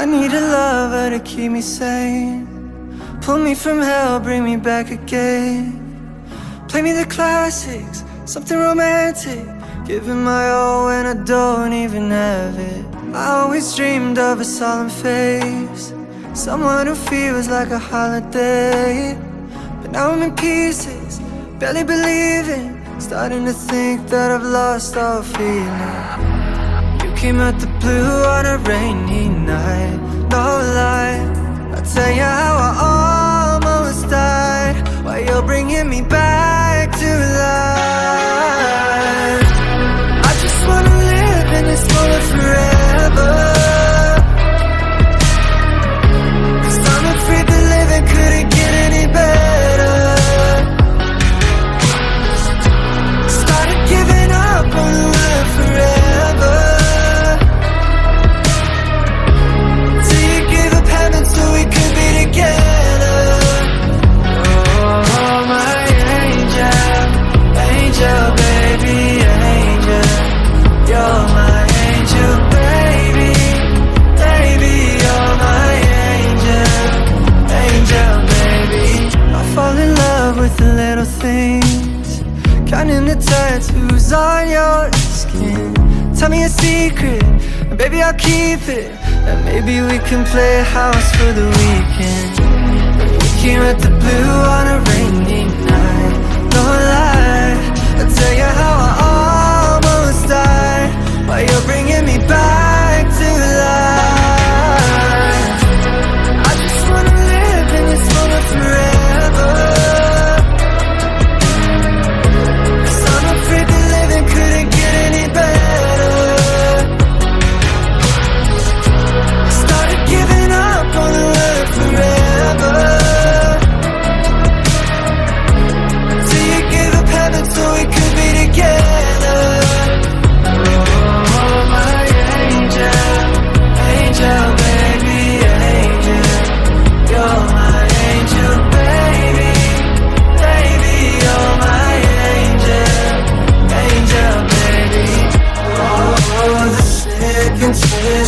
I need a lover to keep me sane. Pull me from hell, bring me back again. Play me the classics, something romantic. Giving my all when I don't even have it. I always dreamed of a solemn face. Someone who feels like a holiday. But now I'm in pieces, barely believing. Starting to think that I've lost all feeling. Came out the blue on a rainy night, no lie. Little things, counting the tattoos on your skin. Tell me a secret, and baby I'll keep it. And maybe we can play house for the weekend. We came at the blue on a rainy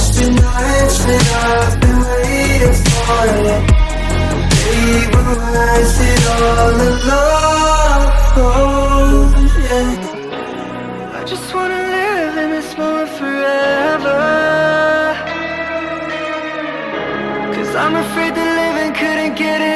I've been waiting for. Baby, we're wasted on the love. Oh, yeah. I just wanna live in this moment forever. 'Cause I'm afraid that living couldn't get it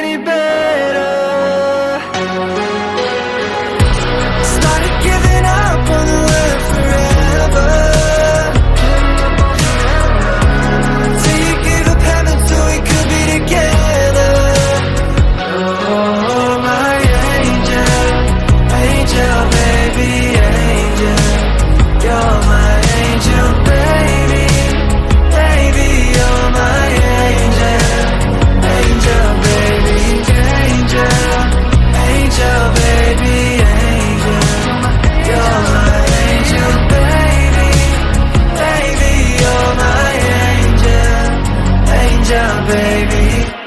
baby.